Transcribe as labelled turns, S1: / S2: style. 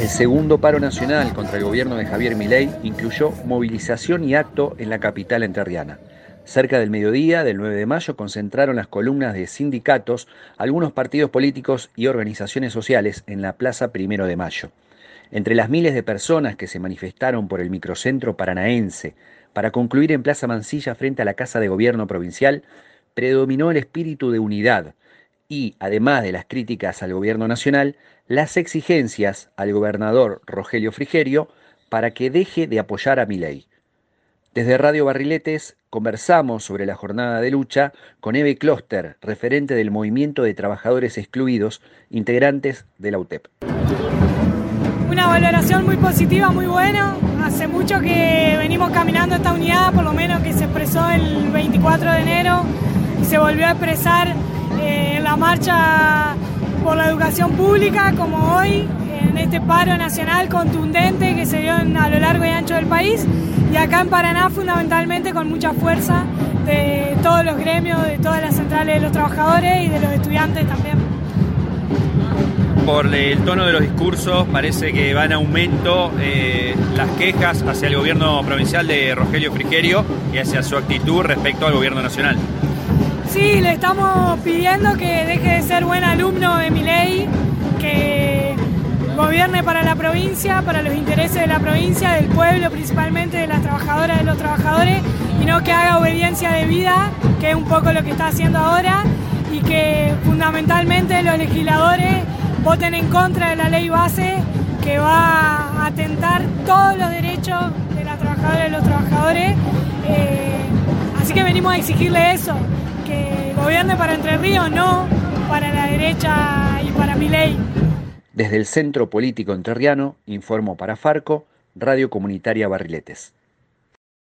S1: El segundo paro nacional contra el gobierno de Javier Milei incluyó movilización y acto en la capital enterriana. Cerca del mediodía del 9 de mayo concentraron las columnas de sindicatos, algunos partidos políticos y organizaciones sociales en la Plaza Primero de Mayo. Entre las miles de personas que se manifestaron por el microcentro paranaense para concluir en Plaza Mansilla frente a la Casa de Gobierno Provincial, predominó el espíritu de unidad y, además de las críticas al gobierno nacional, las exigencias al gobernador Rogelio Frigerio para que deje de apoyar a Milei. Desde Radio Barriletes conversamos sobre la jornada de lucha con Eve Kloster, referente del Movimiento de Trabajadores Excluidos, integrantes de la UTEP.
S2: Una valoración muy positiva, muy buena. Hace mucho que venimos caminando esta unidad, por lo menos que se expresó el 24 de enero se volvió a expresar eh, en la marcha por la educación pública, como hoy, en este paro nacional contundente que se dio a lo largo y ancho del país, y acá en Paraná fundamentalmente con mucha fuerza de todos los gremios, de todas las centrales de los trabajadores y de los estudiantes también.
S3: Por el tono de los discursos parece que van a aumento eh, las quejas hacia el gobierno provincial de Rogelio Frigerio y hacia su actitud respecto al gobierno nacional.
S2: Sí, le estamos pidiendo que deje de ser buen alumno de mi ley, que gobierne para la provincia, para los intereses de la provincia, del pueblo, principalmente de las trabajadoras, de los trabajadores, y no que haga obediencia de vida, que es un poco lo que está haciendo ahora, y que fundamentalmente los legisladores voten en contra de la ley base que va a atentar todos los derechos de las trabajadoras y los trabajadores. Eh, así que venimos a exigirle eso, que gobierne para Entre Ríos, no para la derecha y para mi ley.
S1: Desde el Centro Político Entrerriano, informo para Farco, Radio Comunitaria Barriletes.